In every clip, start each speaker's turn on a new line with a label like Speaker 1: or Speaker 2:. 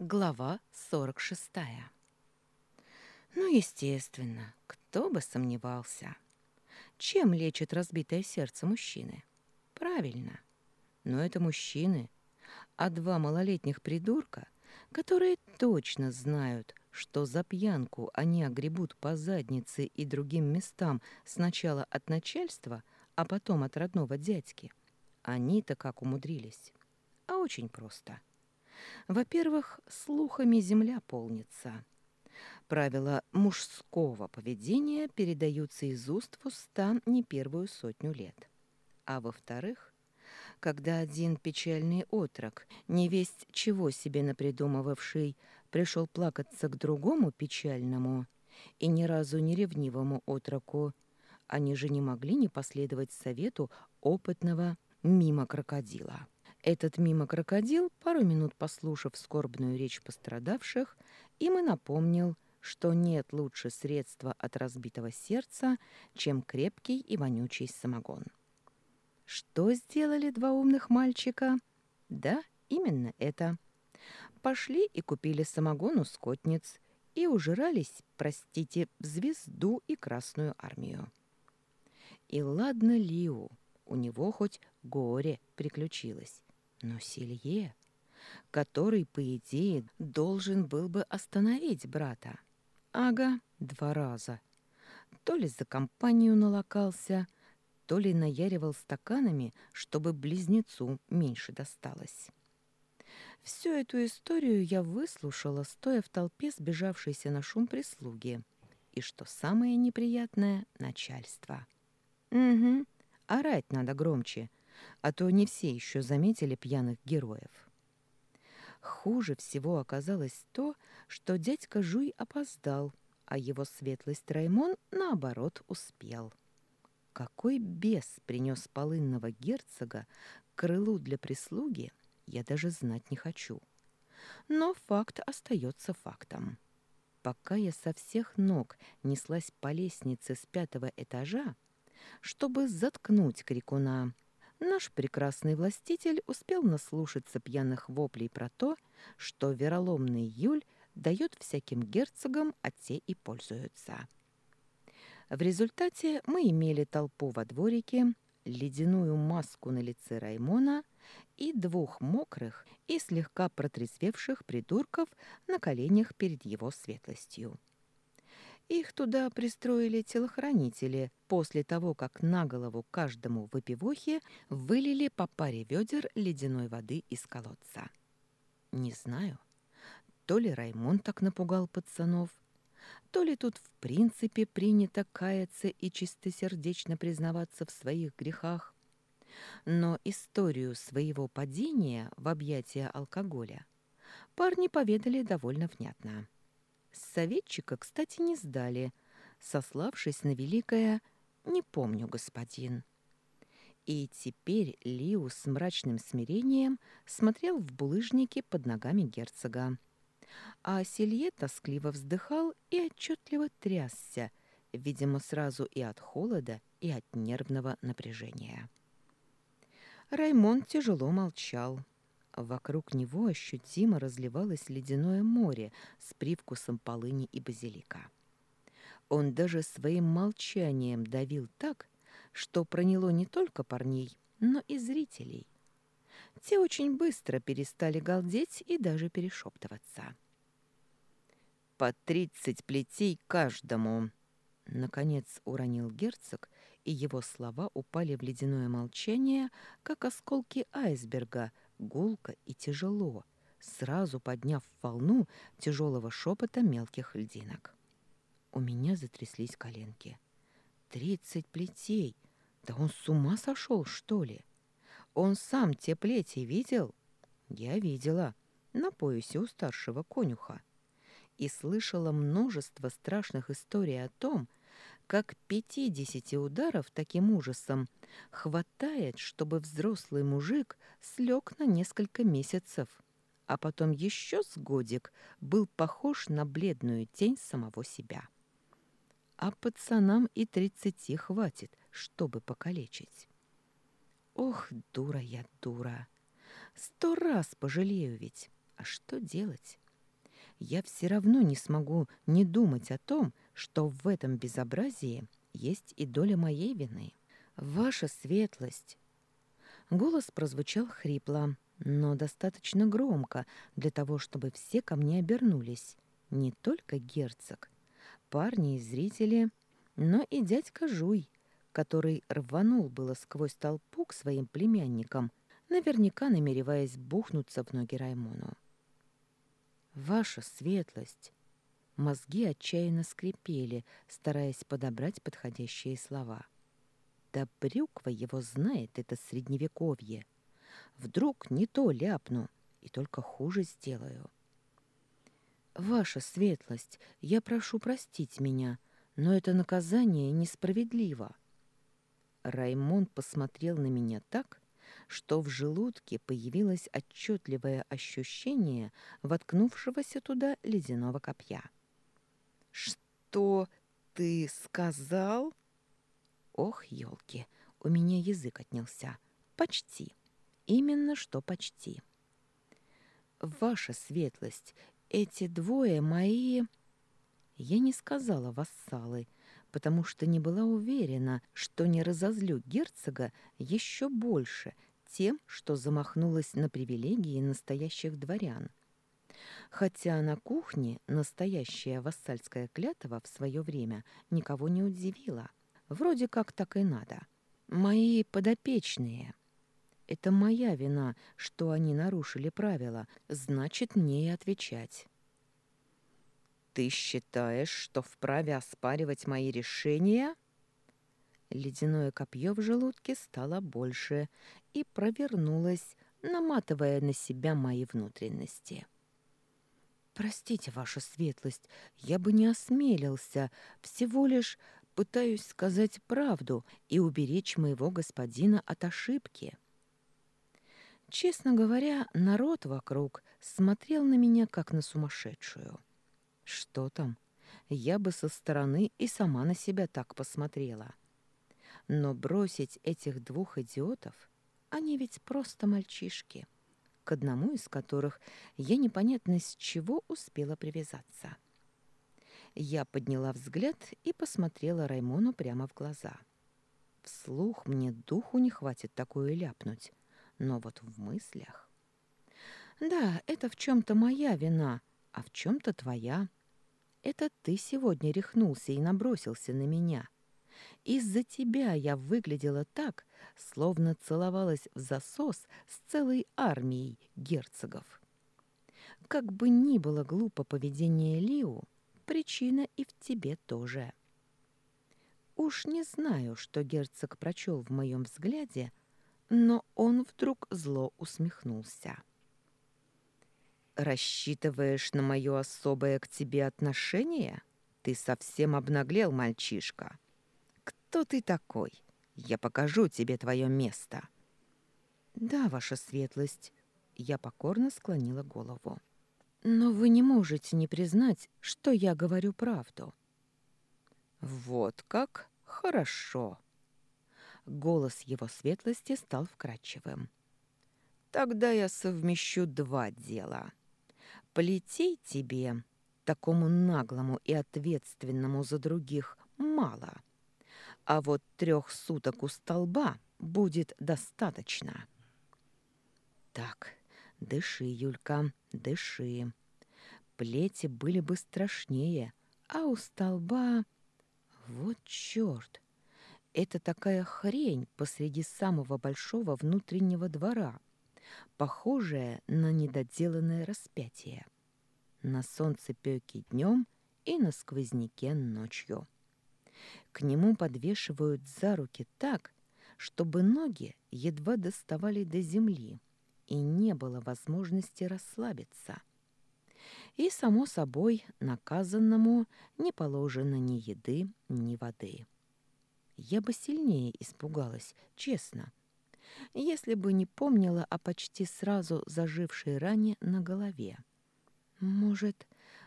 Speaker 1: Глава 46. Ну, естественно, кто бы сомневался. Чем лечит разбитое сердце мужчины? Правильно. Но это мужчины, а два малолетних придурка, которые точно знают, что за пьянку они огребут по заднице и другим местам сначала от начальства, а потом от родного дядьки. Они-то как умудрились. А очень просто — во-первых, слухами земля полнится. Правила мужского поведения передаются из уст в уста не первую сотню лет. А во-вторых, когда один печальный отрок, невесть чего себе напридумывавший, пришел плакаться к другому печальному и ни разу не ревнивому отроку, они же не могли не последовать совету опытного мимо крокодила. Этот мимо крокодил, пару минут послушав скорбную речь пострадавших, им и напомнил, что нет лучше средства от разбитого сердца, чем крепкий и вонючий самогон. Что сделали два умных мальчика? Да, именно это. Пошли и купили самогон у скотниц и ужирались, простите, в звезду и Красную армию. И ладно Лиу, у него хоть горе приключилось. Но Силье, который, по идее, должен был бы остановить брата. Ага, два раза. То ли за компанию налокался, то ли наяривал стаканами, чтобы близнецу меньше досталось. Всю эту историю я выслушала, стоя в толпе сбежавшейся на шум прислуги. И что самое неприятное — начальство. Угу, орать надо громче — а то не все еще заметили пьяных героев. Хуже всего оказалось то, что дядька Жуй опоздал, а его светлость Раймон, наоборот, успел. Какой бес принес полынного герцога крылу для прислуги, я даже знать не хочу. Но факт остается фактом. Пока я со всех ног неслась по лестнице с пятого этажа, чтобы заткнуть крикуна, наш прекрасный властитель успел наслушаться пьяных воплей про то, что вероломный Юль дает всяким герцогам, а те и пользуются. В результате мы имели толпу во дворике, ледяную маску на лице Раймона и двух мокрых и слегка протрезвевших придурков на коленях перед его светлостью. Их туда пристроили телохранители после того, как на голову каждому выпивохе вылили по паре ведер ледяной воды из колодца. Не знаю, то ли Раймон так напугал пацанов, то ли тут в принципе принято каяться и чистосердечно признаваться в своих грехах. Но историю своего падения в объятия алкоголя парни поведали довольно внятно. Советчика, кстати, не сдали, сославшись на великое «не помню, господин». И теперь Лиу с мрачным смирением смотрел в булыжнике под ногами герцога. А Селье тоскливо вздыхал и отчетливо трясся, видимо, сразу и от холода, и от нервного напряжения. Раймон тяжело молчал, Вокруг него ощутимо разливалось ледяное море с привкусом полыни и базилика. Он даже своим молчанием давил так, что проняло не только парней, но и зрителей. Те очень быстро перестали галдеть и даже перешептываться. «По тридцать плетей каждому!» Наконец уронил герцог, и его слова упали в ледяное молчание, как осколки айсберга — гулко и тяжело, сразу подняв волну тяжелого шепота мелких льдинок. У меня затряслись коленки. Тридцать плетей! Да он с ума сошел, что ли? Он сам те плети видел? Я видела, на поясе у старшего конюха. И слышала множество страшных историй о том, как пятидесяти ударов таким ужасом хватает, чтобы взрослый мужик слег на несколько месяцев, а потом еще с годик был похож на бледную тень самого себя. А пацанам и тридцати хватит, чтобы покалечить. Ох, дура я, дура! Сто раз пожалею ведь. А что делать? Я все равно не смогу не думать о том, что в этом безобразии есть и доля моей вины. Ваша светлость. Голос прозвучал хрипло, но достаточно громко для того, чтобы все ко мне обернулись. Не только герцог, парни и зрители, но и дядька Жуй, который рванул было сквозь толпу к своим племянникам, наверняка намереваясь бухнуться в ноги Раймону. «Ваша светлость!» Мозги отчаянно скрипели, стараясь подобрать подходящие слова. Да брюква его знает, это средневековье. Вдруг не то ляпну и только хуже сделаю. «Ваша светлость, я прошу простить меня, но это наказание несправедливо». Раймон посмотрел на меня так, что в желудке появилось отчетливое ощущение воткнувшегося туда ледяного копья. «Что ты сказал?» Ох, елки, у меня язык отнялся. Почти. Именно что почти. Ваша светлость, эти двое мои... Я не сказала вассалы, потому что не была уверена, что не разозлю герцога еще больше тем, что замахнулась на привилегии настоящих дворян. Хотя на кухне настоящая вассальская клятва в свое время никого не удивила. Вроде как так и надо. Мои подопечные — это моя вина, что они нарушили правила, значит, мне и отвечать. Ты считаешь, что вправе оспаривать мои решения? Ледяное копье в желудке стало больше и провернулось, наматывая на себя мои внутренности. Простите, ваша светлость, я бы не осмелился, всего лишь пытаюсь сказать правду и уберечь моего господина от ошибки. Честно говоря, народ вокруг смотрел на меня как на сумасшедшую. Что там? Я бы со стороны и сама на себя так посмотрела. Но бросить этих двух идиотов, они ведь просто мальчишки, к одному из которых я непонятно с чего успела привязаться. Я подняла взгляд и посмотрела Раймону прямо в глаза. Вслух мне духу не хватит такое ляпнуть но вот в мыслях... Да, это в чем-то моя вина, а в чем-то твоя. Это ты сегодня рехнулся и набросился на меня. Из-за тебя я выглядела так, словно целовалась в засос с целой армией герцогов. Как бы ни было глупо поведение Лиу, причина и в тебе тоже. Уж не знаю, что герцог прочел в моем взгляде, — но он вдруг зло усмехнулся. «Рассчитываешь на мое особое к тебе отношение? Ты совсем обнаглел, мальчишка. Кто ты такой? Я покажу тебе твое место». «Да, ваша светлость», — я покорно склонила голову. «Но вы не можете не признать, что я говорю правду». «Вот как? Хорошо», Голос его светлости стал вкрадчивым. «Тогда я совмещу два дела. Полетей тебе, такому наглому и ответственному за других, мало. А вот трех суток у столба будет достаточно». «Так, дыши, Юлька, дыши. Плети были бы страшнее, а у столба... Вот черт! Это такая хрень посреди самого большого внутреннего двора, похожая на недоделанное распятие. На солнцепёке днем и на сквозняке ночью. К нему подвешивают за руки так, чтобы ноги едва доставали до земли, и не было возможности расслабиться. И, само собой, наказанному не положено ни еды, ни воды я бы сильнее испугалась, честно, если бы не помнила о почти сразу зажившей ране на голове. Может,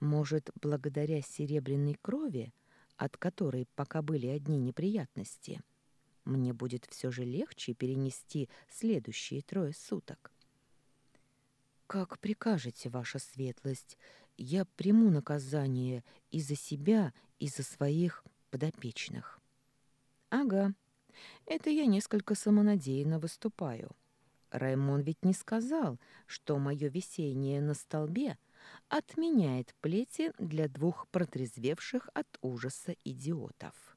Speaker 1: может, благодаря серебряной крови, от которой пока были одни неприятности, мне будет все же легче перенести следующие трое суток. Как прикажете, ваша светлость, я приму наказание и за себя, и за своих подопечных. Ага, это я несколько самонадеянно выступаю. Раймон ведь не сказал, что мое висение на столбе отменяет плети для двух протрезвевших от ужаса идиотов.